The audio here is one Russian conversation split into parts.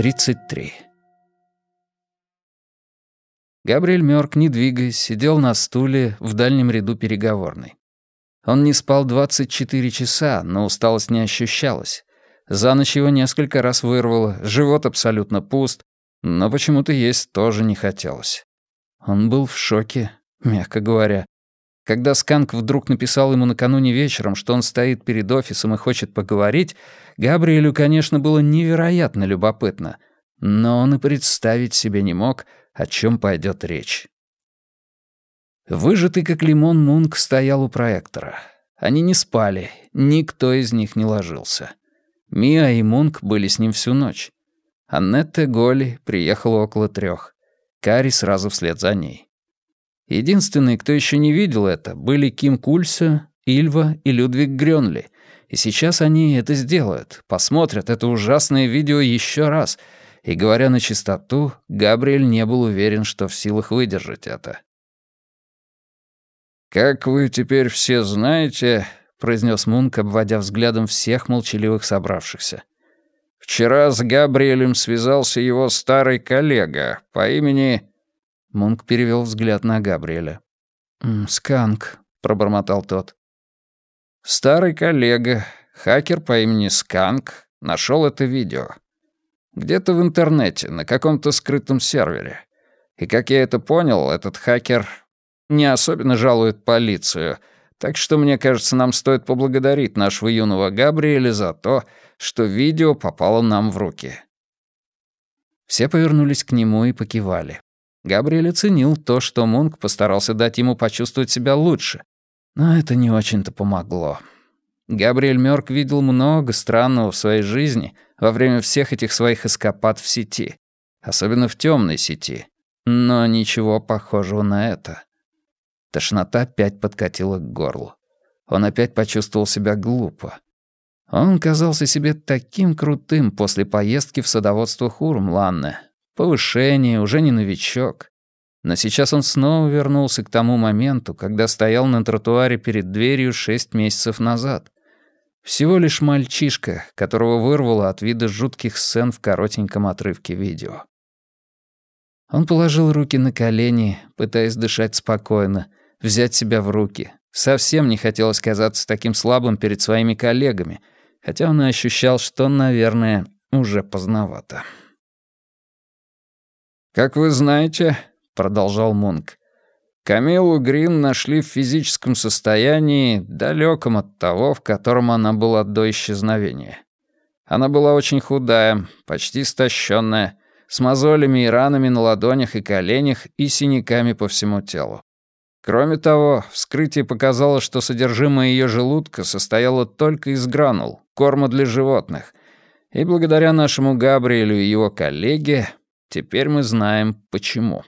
33. Габриэль Мёрк, не двигаясь, сидел на стуле в дальнем ряду переговорной. Он не спал 24 часа, но усталость не ощущалась. За ночь его несколько раз вырвало, живот абсолютно пуст, но почему-то есть тоже не хотелось. Он был в шоке, мягко говоря. Когда Сканк вдруг написал ему накануне вечером, что он стоит перед офисом и хочет поговорить, Габриэлю, конечно, было невероятно любопытно, но он и представить себе не мог, о чем пойдет речь. Выжатый как лимон Мунк стоял у проектора. Они не спали, никто из них не ложился. Миа и Мунк были с ним всю ночь. Аннетта Голи приехала около трех. Кари сразу вслед за ней. Единственные, кто еще не видел это, были Ким Кульса, Ильва и Людвиг Грёнли. И сейчас они это сделают, посмотрят это ужасное видео еще раз. И, говоря на чистоту, Габриэль не был уверен, что в силах выдержать это. «Как вы теперь все знаете», — произнес Мунк, обводя взглядом всех молчаливых собравшихся. «Вчера с Габриэлем связался его старый коллега по имени...» Мунк перевел взгляд на Габриэля. «Сканк», — пробормотал тот. «Старый коллега, хакер по имени Сканк, нашел это видео. Где-то в интернете, на каком-то скрытом сервере. И, как я это понял, этот хакер не особенно жалует полицию, так что, мне кажется, нам стоит поблагодарить нашего юного Габриэля за то, что видео попало нам в руки». Все повернулись к нему и покивали. Габриэль оценил то, что Мунк постарался дать ему почувствовать себя лучше. Но это не очень-то помогло. Габриэль Мёрк видел много странного в своей жизни во время всех этих своих эскапад в сети. Особенно в темной сети. Но ничего похожего на это. Тошнота опять подкатила к горлу. Он опять почувствовал себя глупо. Он казался себе таким крутым после поездки в садоводство Хурмланне, Повышение, уже не новичок. Но сейчас он снова вернулся к тому моменту, когда стоял на тротуаре перед дверью шесть месяцев назад. Всего лишь мальчишка, которого вырвало от вида жутких сцен в коротеньком отрывке видео. Он положил руки на колени, пытаясь дышать спокойно, взять себя в руки. Совсем не хотелось казаться таким слабым перед своими коллегами, хотя он и ощущал, что, наверное, уже поздновато. «Как вы знаете», — продолжал Мунк, Камилу Грин нашли в физическом состоянии, далеком от того, в котором она была до исчезновения. Она была очень худая, почти истощенная, с мозолями и ранами на ладонях и коленях и синяками по всему телу. Кроме того, вскрытие показало, что содержимое ее желудка состояло только из гранул, корма для животных, и благодаря нашему Габриэлю и его коллеге Теперь мы знаем, почему.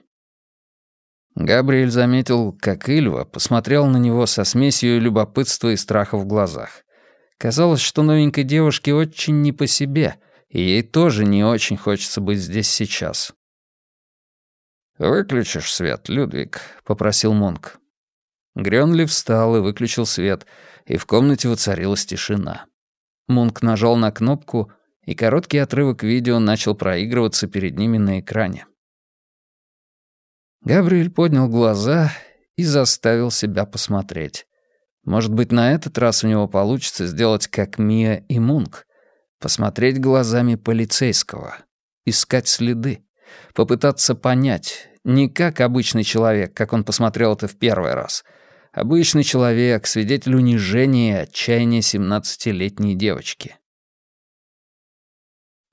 Габриэль заметил, как Ильва посмотрел на него со смесью любопытства и страха в глазах. Казалось, что новенькой девушке очень не по себе, и ей тоже не очень хочется быть здесь сейчас. «Выключишь свет, Людвиг», — попросил Монк. Грёнли встал и выключил свет, и в комнате воцарилась тишина. Мунк нажал на кнопку, и короткий отрывок видео начал проигрываться перед ними на экране. Габриэль поднял глаза и заставил себя посмотреть. Может быть, на этот раз у него получится сделать как Мия и Мунк. Посмотреть глазами полицейского. Искать следы. Попытаться понять. Не как обычный человек, как он посмотрел это в первый раз. Обычный человек, свидетель унижения и отчаяния 17-летней девочки.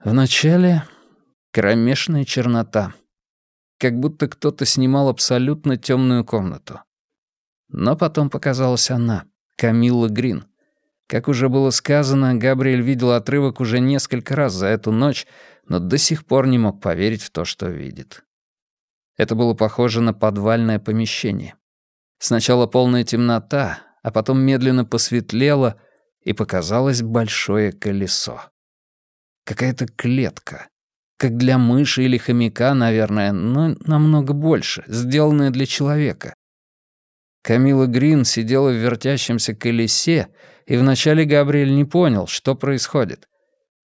Вначале кромешная чернота. Как будто кто-то снимал абсолютно темную комнату. Но потом показалась она, Камилла Грин. Как уже было сказано, Габриэль видел отрывок уже несколько раз за эту ночь, но до сих пор не мог поверить в то, что видит. Это было похоже на подвальное помещение. Сначала полная темнота, а потом медленно посветлело, и показалось большое колесо. Какая-то клетка. Как для мыши или хомяка, наверное, но намного больше, сделанная для человека. Камила Грин сидела в вертящемся колесе, и вначале Габриэль не понял, что происходит.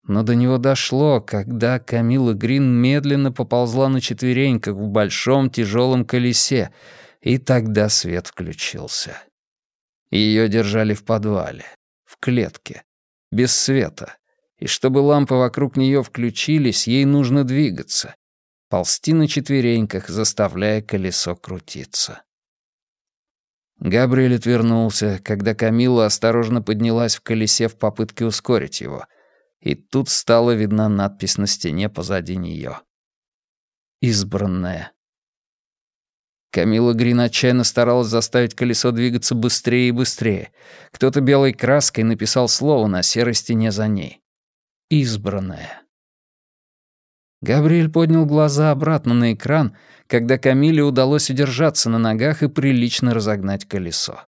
но до него дошло, когда Камила Грин медленно поползла на четвереньках в большом тяжелом колесе, и тогда свет включился. Ее держали в подвале, в клетке, без света. И чтобы лампы вокруг нее включились, ей нужно двигаться. Ползти на четвереньках, заставляя колесо крутиться. Габриэль отвернулся, когда Камила осторожно поднялась в колесе в попытке ускорить его. И тут стала видна надпись на стене позади нее. «Избранная». Камила Грин отчаянно старалась заставить колесо двигаться быстрее и быстрее. Кто-то белой краской написал слово на серой стене за ней. «Избранная». Габриэль поднял глаза обратно на экран, когда Камиле удалось удержаться на ногах и прилично разогнать колесо.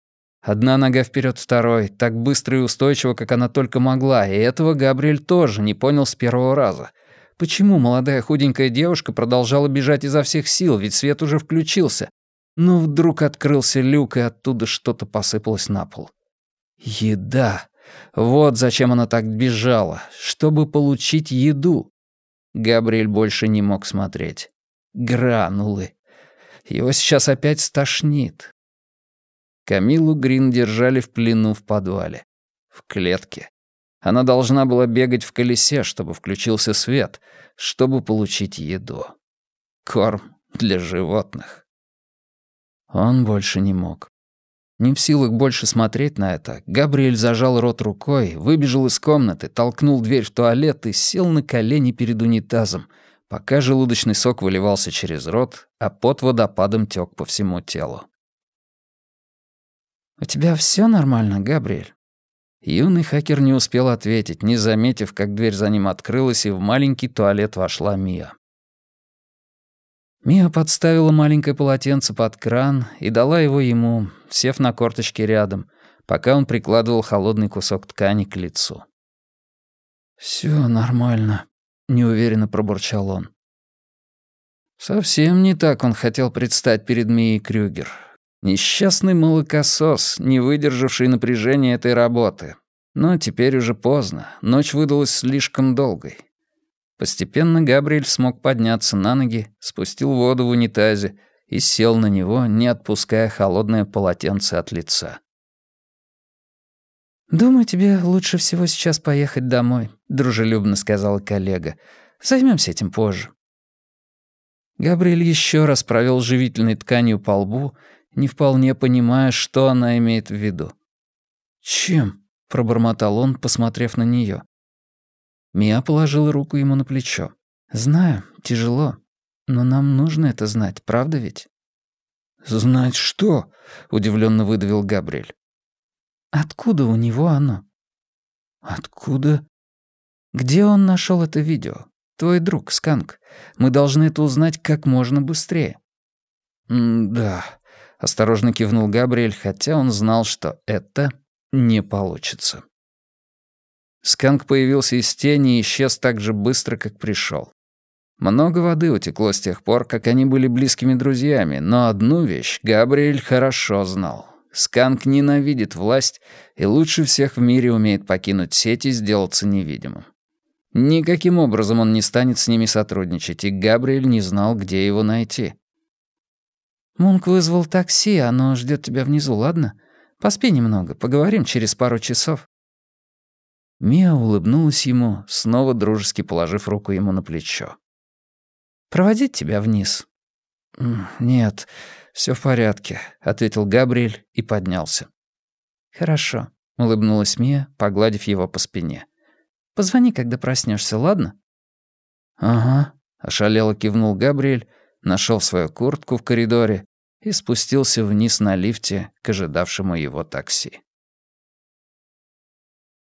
Одна нога вперед второй, так быстро и устойчиво, как она только могла, и этого Габриэль тоже не понял с первого раза. Почему молодая худенькая девушка продолжала бежать изо всех сил, ведь свет уже включился? Но вдруг открылся люк, и оттуда что-то посыпалось на пол. Еда. Вот зачем она так бежала, чтобы получить еду. Габриэль больше не мог смотреть. Гранулы. Его сейчас опять стошнит. Камилу Грин держали в плену в подвале. В клетке. Она должна была бегать в колесе, чтобы включился свет, чтобы получить еду. Корм для животных. Он больше не мог. Не в силах больше смотреть на это, Габриэль зажал рот рукой, выбежал из комнаты, толкнул дверь в туалет и сел на колени перед унитазом, пока желудочный сок выливался через рот, а пот водопадом тёк по всему телу. «У тебя все нормально, Габриэль?» Юный хакер не успел ответить, не заметив, как дверь за ним открылась, и в маленький туалет вошла Мия. Мия подставила маленькое полотенце под кран и дала его ему, сев на корточки рядом, пока он прикладывал холодный кусок ткани к лицу. «Всё нормально», — неуверенно пробурчал он. Совсем не так он хотел предстать перед Мией Крюгер. Несчастный молокосос, не выдержавший напряжения этой работы. Но теперь уже поздно, ночь выдалась слишком долгой. Постепенно Габриэль смог подняться на ноги, спустил воду в унитазе и сел на него, не отпуская холодное полотенце от лица. «Думаю, тебе лучше всего сейчас поехать домой», — дружелюбно сказала коллега. Займемся этим позже». Габриэль еще раз провел живительной тканью по лбу, не вполне понимая, что она имеет в виду. «Чем?» — пробормотал он, посмотрев на нее. Мия положила руку ему на плечо. «Знаю, тяжело, но нам нужно это знать, правда ведь?» «Знать что?» — удивленно выдавил Габриэль. «Откуда у него оно?» «Откуда?» «Где он нашел это видео? Твой друг, Сканк. Мы должны это узнать как можно быстрее». «Да», — осторожно кивнул Габриэль, хотя он знал, что это не получится. Сканк появился из тени и исчез так же быстро, как пришел. Много воды утекло с тех пор, как они были близкими друзьями, но одну вещь Габриэль хорошо знал. Сканк ненавидит власть и лучше всех в мире умеет покинуть сеть и сделаться невидимым. Никаким образом он не станет с ними сотрудничать, и Габриэль не знал, где его найти. «Мунк вызвал такси, оно ждет тебя внизу, ладно? Поспи немного, поговорим через пару часов». Мия улыбнулась ему, снова дружески положив руку ему на плечо. «Проводить тебя вниз?» «Нет, все в порядке», — ответил Габриэль и поднялся. «Хорошо», — улыбнулась Мия, погладив его по спине. «Позвони, когда проснешься, ладно?» «Ага», — ошалело кивнул Габриэль, нашел свою куртку в коридоре и спустился вниз на лифте к ожидавшему его такси.